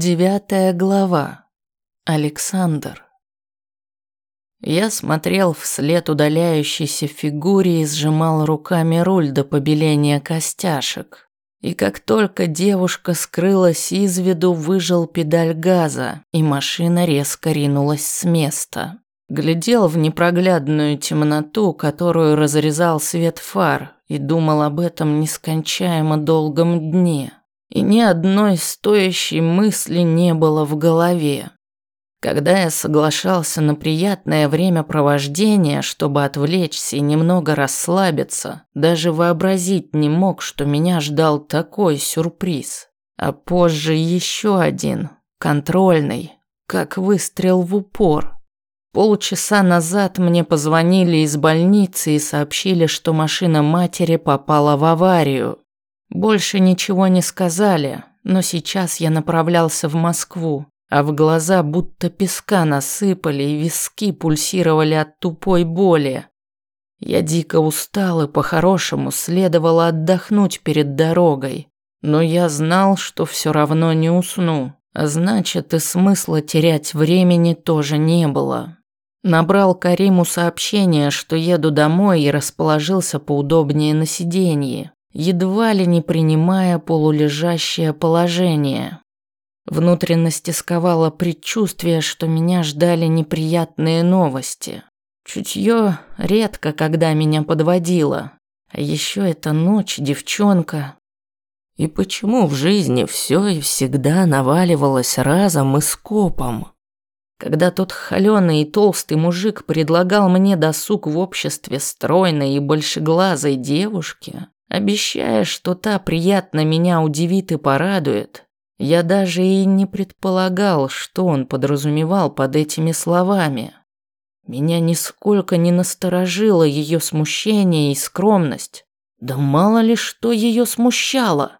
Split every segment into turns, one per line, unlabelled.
Девятая глава. Александр. Я смотрел вслед удаляющейся фигуре и сжимал руками руль до побеления костяшек. И как только девушка скрылась из виду, выжал педаль газа, и машина резко ринулась с места. Глядел в непроглядную темноту, которую разрезал свет фар, и думал об этом нескончаемо долгом дне и ни одной стоящей мысли не было в голове. Когда я соглашался на приятное времяпровождение, чтобы отвлечься и немного расслабиться, даже вообразить не мог, что меня ждал такой сюрприз. А позже еще один, контрольный, как выстрел в упор. Полчаса назад мне позвонили из больницы и сообщили, что машина матери попала в аварию. Больше ничего не сказали, но сейчас я направлялся в Москву, а в глаза будто песка насыпали и виски пульсировали от тупой боли. Я дико устал и по-хорошему следовало отдохнуть перед дорогой, но я знал, что все равно не усну, а значит и смысла терять времени тоже не было. Набрал Кариму сообщение, что еду домой и расположился поудобнее на сиденье едва ли не принимая полулежащее положение. Внутренности сковало предчувствие, что меня ждали неприятные новости. Чутье редко когда меня подводило. А еще эта ночь, девчонка. И почему в жизни все и всегда наваливалось разом и скопом? Когда тот холёный и толстый мужик предлагал мне досуг в обществе стройной и большеглазой девушки, обещая, что та приятно меня удивит и порадует. Я даже и не предполагал, что он подразумевал под этими словами. Меня нисколько не насторожило ее смущение и скромность. Да мало ли что ее смущало.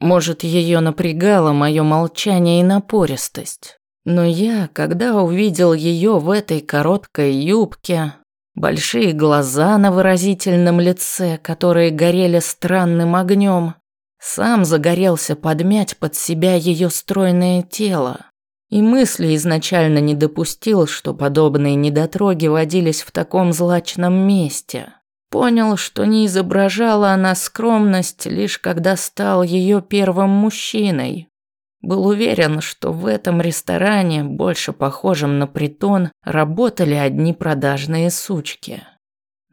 Может, ее напрягало мое молчание и напористость. Но я, когда увидел ее в этой короткой юбке, Большие глаза на выразительном лице, которые горели странным огнем. Сам загорелся подмять под себя ее стройное тело. И мысли изначально не допустил, что подобные недотроги водились в таком злачном месте. Понял, что не изображала она скромность, лишь когда стал ее первым мужчиной. Был уверен, что в этом ресторане, больше похожем на притон, работали одни продажные сучки.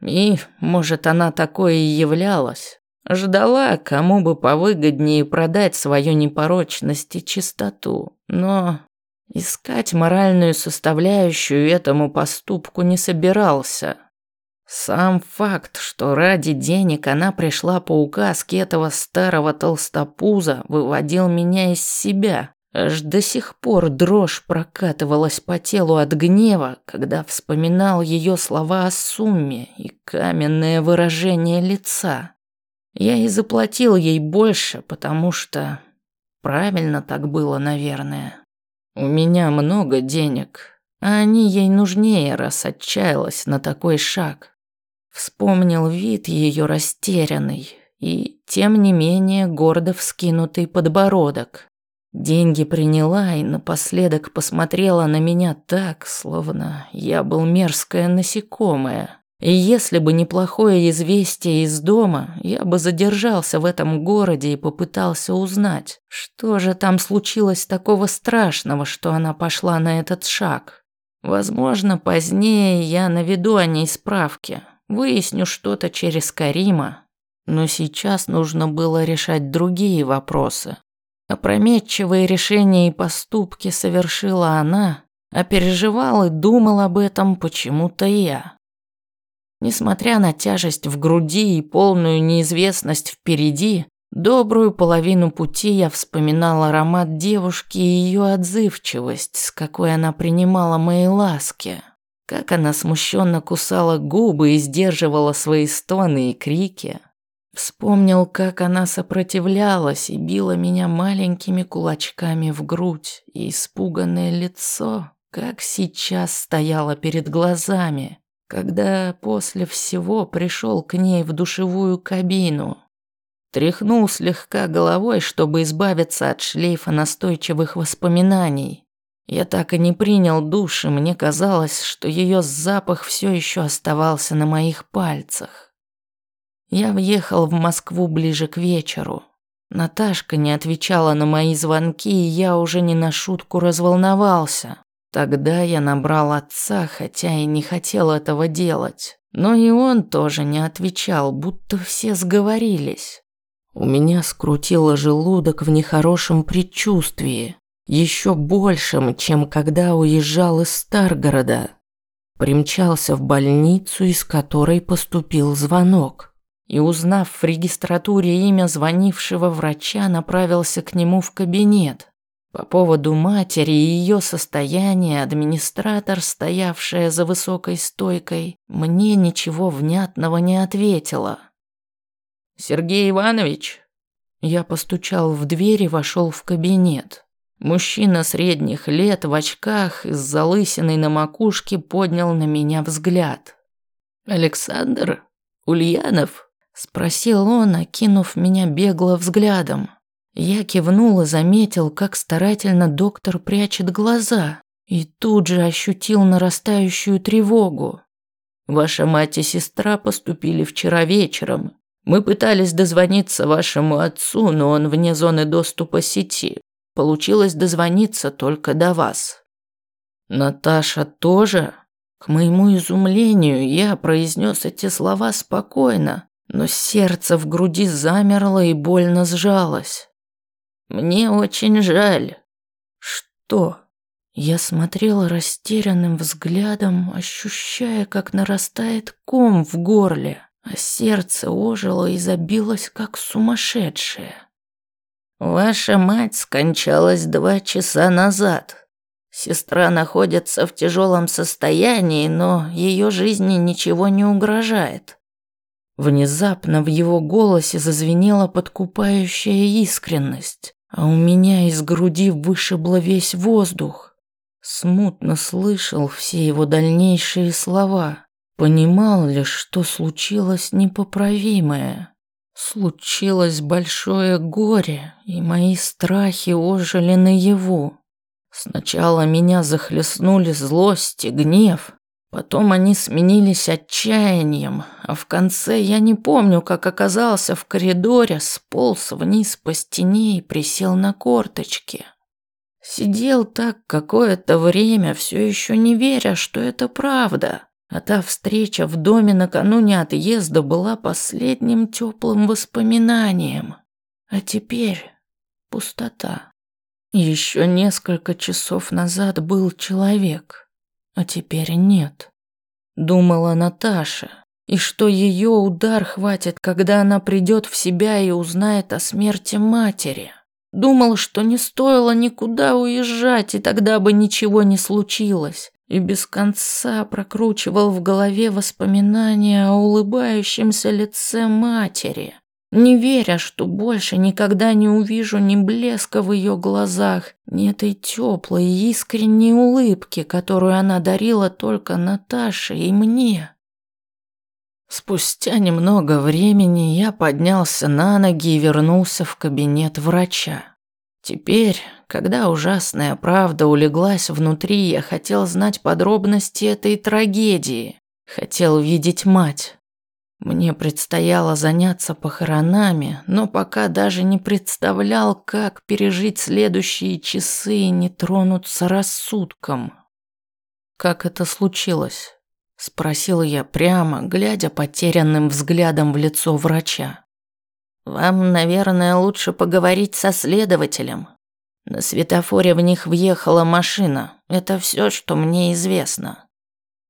И, может, она такое и являлась. Ждала, кому бы повыгоднее продать свою непорочность и чистоту. Но искать моральную составляющую этому поступку не собирался. Сам факт, что ради денег она пришла по указке этого старого толстопуза, выводил меня из себя. Аж до сих пор дрожь прокатывалась по телу от гнева, когда вспоминал ее слова о сумме и каменное выражение лица. Я и заплатил ей больше, потому что... Правильно так было, наверное. У меня много денег, а они ей нужнее, раз отчаялась на такой шаг. Вспомнил вид ее растерянный и, тем не менее, гордо вскинутый подбородок. Деньги приняла и напоследок посмотрела на меня так, словно я был мерзкое насекомое. И если бы не плохое известие из дома, я бы задержался в этом городе и попытался узнать, что же там случилось такого страшного, что она пошла на этот шаг. Возможно, позднее я наведу о ней справки, Выясню что-то через Карима, но сейчас нужно было решать другие вопросы. Опрометчивые решения и поступки совершила она, а переживал и думал об этом почему-то я. Несмотря на тяжесть в груди и полную неизвестность впереди, добрую половину пути я вспоминал аромат девушки и ее отзывчивость, с какой она принимала мои ласки. Как она смущенно кусала губы и сдерживала свои стоны и крики. Вспомнил, как она сопротивлялась и била меня маленькими кулачками в грудь, и испуганное лицо, как сейчас стояло перед глазами, когда после всего пришел к ней в душевую кабину. Тряхнул слегка головой, чтобы избавиться от шлейфа настойчивых воспоминаний. Я так и не принял душ, и мне казалось, что ее запах все еще оставался на моих пальцах. Я въехал в Москву ближе к вечеру. Наташка не отвечала на мои звонки, и я уже не на шутку разволновался. Тогда я набрал отца, хотя и не хотел этого делать. Но и он тоже не отвечал, будто все сговорились. У меня скрутило желудок в нехорошем предчувствии, еще большем, чем когда уезжал из Старгорода. Примчался в больницу, из которой поступил звонок. И узнав в регистратуре имя звонившего врача, направился к нему в кабинет. По поводу матери и ее состояния администратор, стоявшая за высокой стойкой, мне ничего внятного не ответила. «Сергей Иванович?» Я постучал в дверь и вошел в кабинет. Мужчина средних лет в очках с залысиной на макушке поднял на меня взгляд. «Александр? Ульянов?» – спросил он, окинув меня бегло взглядом. Я кивнул и заметил, как старательно доктор прячет глаза, и тут же ощутил нарастающую тревогу. Ваша мать и сестра поступили вчера вечером. Мы пытались дозвониться вашему отцу, но он вне зоны доступа сети. Получилось дозвониться только до вас. Наташа тоже? К моему изумлению, я произнес эти слова спокойно, но сердце в груди замерло и больно сжалось. Мне очень жаль. Что? Я смотрела растерянным взглядом, ощущая, как нарастает ком в горле, а сердце ожило и забилось, как сумасшедшее. Ваша мать скончалась два часа назад. Сестра находится в тяжелом состоянии, но ее жизни ничего не угрожает. Внезапно в его голосе зазвенела подкупающая искренность а у меня из груди вышибло весь воздух. Смутно слышал все его дальнейшие слова, понимал лишь, что случилось непоправимое. Случилось большое горе, и мои страхи ожили наяву. Сначала меня захлестнули злость и гнев, Потом они сменились отчаянием, а в конце я не помню, как оказался в коридоре, сполз вниз по стене и присел на корточки. Сидел так какое-то время, все еще не веря, что это правда. А та встреча в доме накануне отъезда была последним теплым воспоминанием. А теперь пустота. Еще несколько часов назад был человек, а теперь нет. Думала Наташа, и что ее удар хватит, когда она придет в себя и узнает о смерти матери. Думал, что не стоило никуда уезжать, и тогда бы ничего не случилось. И без конца прокручивал в голове воспоминания о улыбающемся лице матери не веря, что больше никогда не увижу ни блеска в ее глазах, ни этой теплой и искренней улыбки, которую она дарила только Наташе и мне. Спустя немного времени я поднялся на ноги и вернулся в кабинет врача. Теперь, когда ужасная правда улеглась внутри, я хотел знать подробности этой трагедии, хотел видеть мать. Мне предстояло заняться похоронами, но пока даже не представлял, как пережить следующие часы и не тронуться рассудком. «Как это случилось?» – спросил я прямо, глядя потерянным взглядом в лицо врача. «Вам, наверное, лучше поговорить со следователем. На светофоре в них въехала машина. Это все, что мне известно».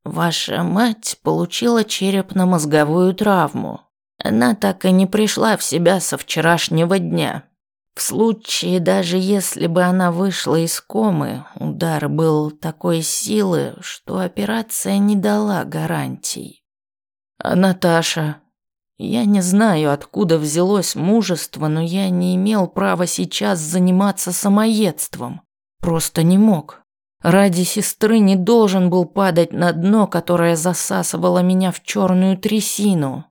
Ваша мать получила черепно-мозговую травму. Она так и не пришла в себя со вчерашнего дня. В случае, даже если бы она вышла из комы, удар был такой силы, что операция не дала гарантий. А Наташа? Я не знаю, откуда взялось мужество, но я не имел права сейчас заниматься самоедством. Просто не мог. Ради сестры не должен был падать на дно, которое засасывало меня в черную трясину.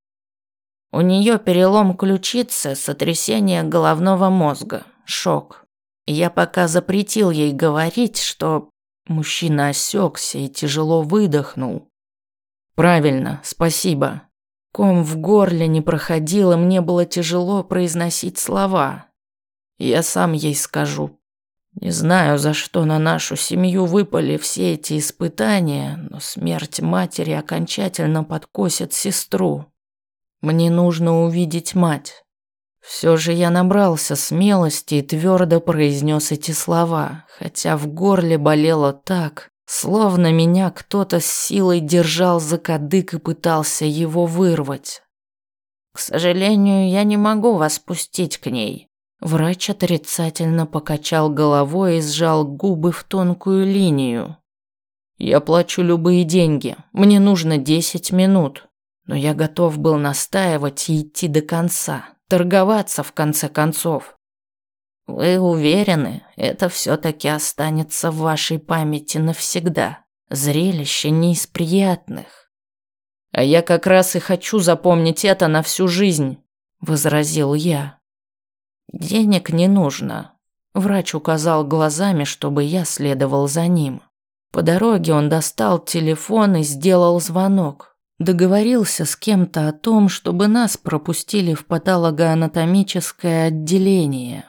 У нее перелом ключицы, сотрясение головного мозга, шок. Я пока запретил ей говорить, что мужчина осекся и тяжело выдохнул. Правильно, спасибо. Ком в горле не проходил, и мне было тяжело произносить слова. Я сам ей скажу. Не знаю, за что на нашу семью выпали все эти испытания, но смерть матери окончательно подкосит сестру. Мне нужно увидеть мать. Все же я набрался смелости и твердо произнес эти слова, хотя в горле болело так, Словно меня кто-то с силой держал за кадык и пытался его вырвать. К сожалению, я не могу вас пустить к ней. Врач отрицательно покачал головой и сжал губы в тонкую линию. Я плачу любые деньги. Мне нужно десять минут. Но я готов был настаивать и идти до конца, торговаться в конце концов. Вы уверены, это все-таки останется в вашей памяти навсегда? Зрелище не из приятных. А я как раз и хочу запомнить это на всю жизнь, возразил я. Денег не нужно. Врач указал глазами, чтобы я следовал за ним. По дороге он достал телефон и сделал звонок. Договорился с кем-то о том, чтобы нас пропустили в патологоанатомическое отделение.